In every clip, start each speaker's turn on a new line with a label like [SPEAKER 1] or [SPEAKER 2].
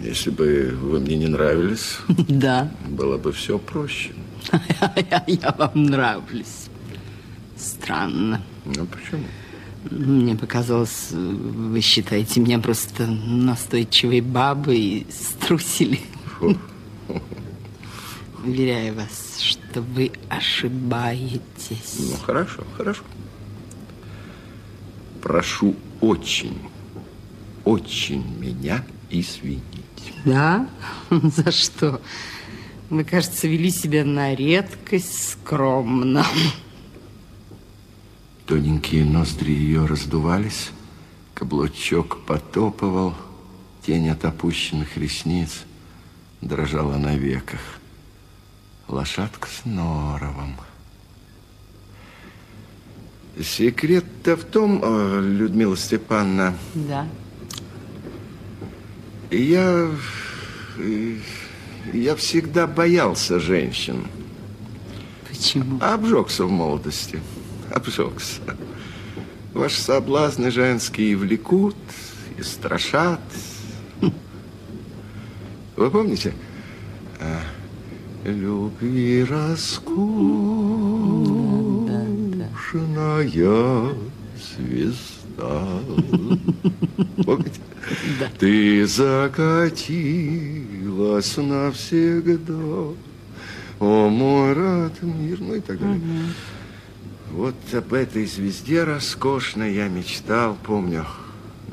[SPEAKER 1] Если бы вы мне не нравились,
[SPEAKER 2] Да,
[SPEAKER 1] было бы все проще.
[SPEAKER 2] я, вам нравлюсь. Странно.
[SPEAKER 1] Ну, почему?
[SPEAKER 2] Мне показалось, вы считаете меня просто настойчивой бабой и струсили.
[SPEAKER 1] Фу.
[SPEAKER 2] Уверяю вас, что вы ошибаетесь.
[SPEAKER 1] Ну, хорошо, хорошо. Прошу очень, очень меня извинить.
[SPEAKER 2] Да? За что? Вы, кажется, вели себя на редкость скромно.
[SPEAKER 1] Тоненькие ноздри ее раздувались, каблучок потопывал, тень от опущенных ресниц дрожала на веках. Лошадка с норовом. Секрет-то в том, э, Людмила Степановна,
[SPEAKER 2] Да.
[SPEAKER 1] Я, я всегда боялся женщин.
[SPEAKER 2] Почему?
[SPEAKER 1] Обжегся в молодости. Обжегся. Ваши соблазны женские влекут и страшат. Вы помните? Любви роскошная звезда. Помните? Ты закатилась навсегда. О, мой рад мир, ну и так далее. Вот об этой звезде роскошной я мечтал, помню,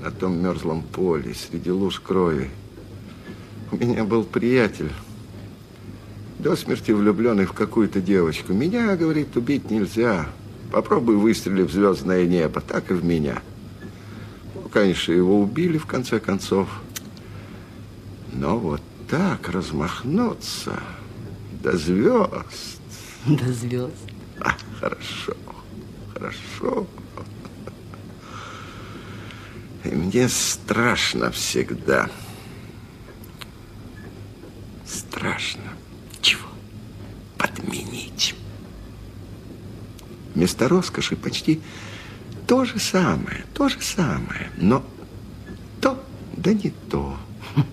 [SPEAKER 1] на том мерзлом поле, среди луж крови. У меня был приятель, до смерти влюбленный в какую-то девочку. Меня, говорит, убить нельзя. Попробуй выстрели в звездное небо, так и в меня. Ну, конечно, его убили в конце концов. Но вот так размахнуться до звезд.
[SPEAKER 2] До звезд.
[SPEAKER 1] А, хорошо, хорошо. И мне страшно всегда. Вместо роскоши почти то же самое, то же самое, но то, да не то.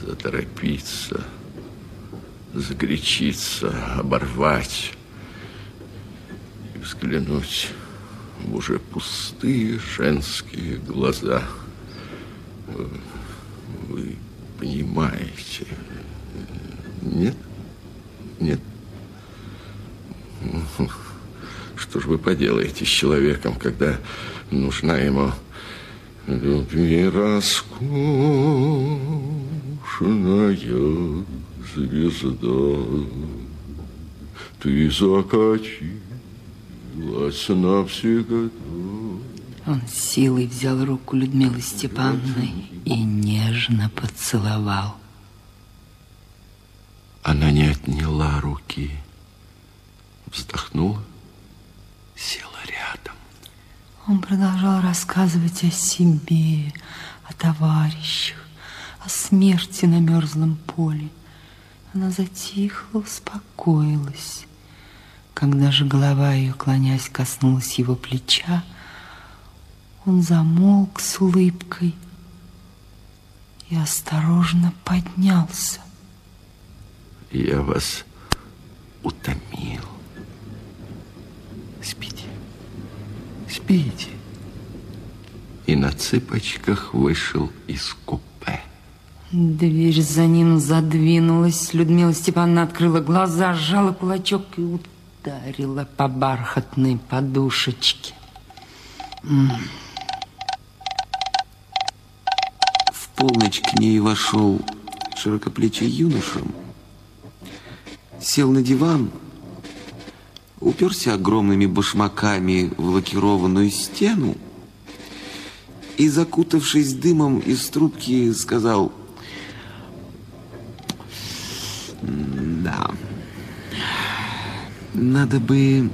[SPEAKER 1] Заторопиться, загорячиться, оборвать и взглянуть в уже пустые женские глаза. Вы понимаете? Нет? Нет? Что ж вы поделаете с человеком, когда нужна ему любви роскошная звезда? Ты закатилась навсегда.
[SPEAKER 2] Он силой взял руку Людмилы Степановны и нежно поцеловал.
[SPEAKER 1] Она не отняла руки, вздохнула.
[SPEAKER 2] Он продолжал рассказывать о себе, о товарищах, о смерти на мерзлом поле. Она затихла, успокоилась. Когда же голова ее, клонясь, коснулась его плеча, он замолк с улыбкой и осторожно поднялся.
[SPEAKER 1] Я вас утомил. Спите. И на цыпочках вышел из купе.
[SPEAKER 2] Дверь за ним задвинулась. Людмила Степановна открыла глаза, сжала кулачок и ударила по бархатной подушечке.
[SPEAKER 3] В полночь к ней вошел широкоплечий юноша, сел на диван, уперся огромными башмаками в лакированную стену и, закутавшись дымом из трубки, сказал, «Да, надо бы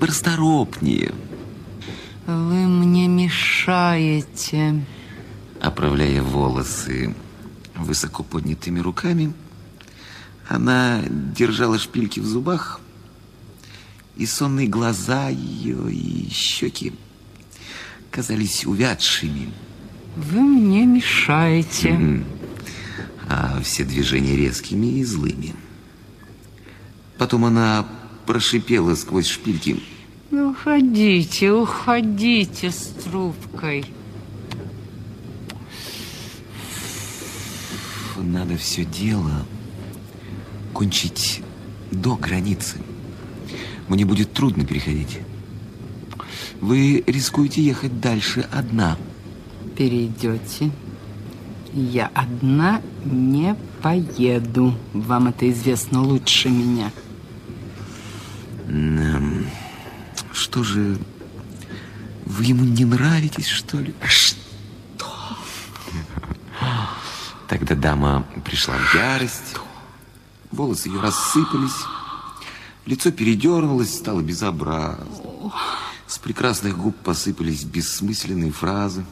[SPEAKER 3] просторопнее».
[SPEAKER 2] Вы мне мешаете.
[SPEAKER 3] Оправляя волосы высоко поднятыми руками, она держала шпильки в зубах, и сонные глаза ее и щеки казались увядшими,
[SPEAKER 2] Вы мне мешаете.
[SPEAKER 3] А все движения резкими и злыми. Потом она прошипела сквозь шпильки.
[SPEAKER 2] Ну, уходите, уходите с трубкой.
[SPEAKER 3] Надо все дело кончить до границы. Мне будет трудно переходить. Вы рискуете ехать дальше одна.
[SPEAKER 2] Перейдете. Я одна не поеду. Вам это известно лучше меня.
[SPEAKER 3] Эм, Что же, вы ему не нравитесь, что ли? Что? Тогда дама пришла в ярость. Волосы ее рассыпались. Лицо передернулось, стало безобразно. С прекрасных губ посыпались бессмысленные фразы,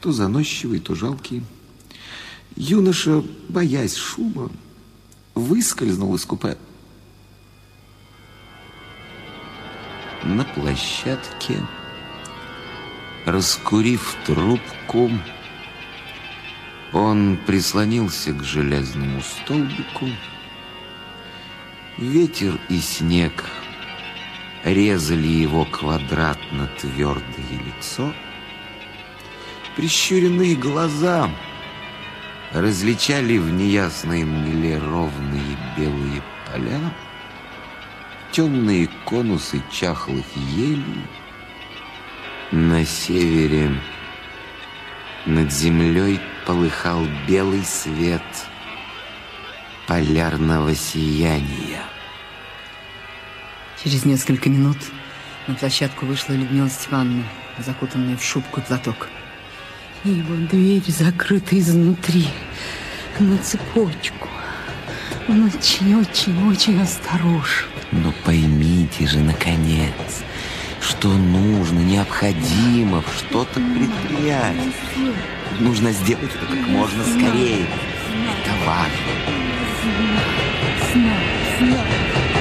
[SPEAKER 3] то заносчивые, то жалкие. Юноша, боясь шума, выскользнул из купе. На площадке, раскурив трубку, он прислонился к железному столбику. Ветер и снег резали его квадратно-твердое лицо. Прищуренные глаза различали в неясной мгле ровные белые поля, темные конусы чахлых елей. На севере над землей полыхал белый свет полярного сияния.
[SPEAKER 2] Через несколько минут на площадку вышла Людмила Степановна, закутанная в шубку и платок. Его дверь закрыта изнутри, на цепочку. Он очень-очень-очень осторожен.
[SPEAKER 3] Но поймите же, наконец, что нужно, необходимо что-то предпринять. Нужно сделать это как можно скорее. Это важно.
[SPEAKER 2] Знаю, знаю.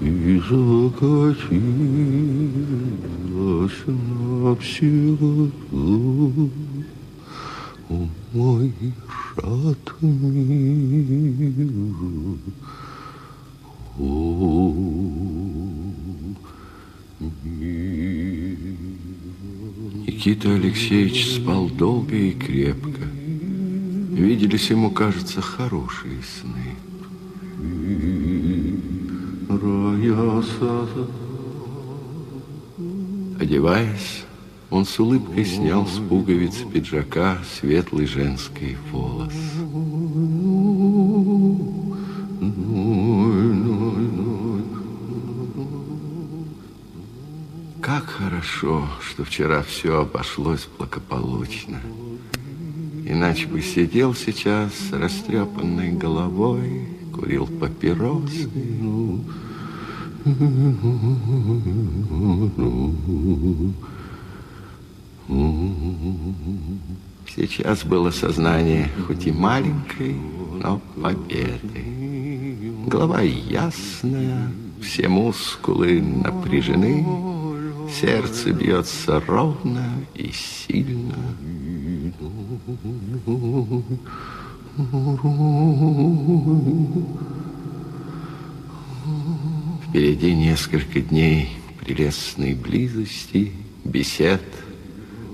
[SPEAKER 4] И закатилась навсегда О, мой шат мир, о, мир.
[SPEAKER 1] Никита Алексеевич спал долго и крепко. Виделись ему, кажется, хорошие сны. Одеваясь, он с улыбкой снял с пуговиц пиджака светлый женский волос. Как хорошо, что вчера все обошлось благополучно. Иначе бы сидел сейчас с растрепанной головой, курил папиросы. Сейчас было сознание хоть и маленькой, но победы. Голова ясная, все мускулы напряжены, сердце бьется ровно и сильно. Впереди несколько дней прелестной близости, бесед,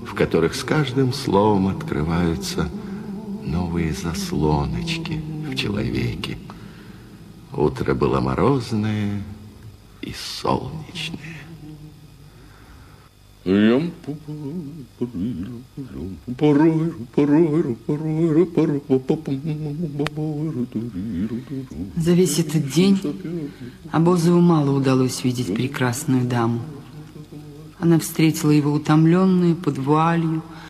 [SPEAKER 1] в которых с каждым словом открываются новые заслоночки в человеке. Утро было морозное и солнечное.
[SPEAKER 2] За весь этот день Обозову мало удалось видеть прекрасную даму. Она встретила его утомленную, под вуалью,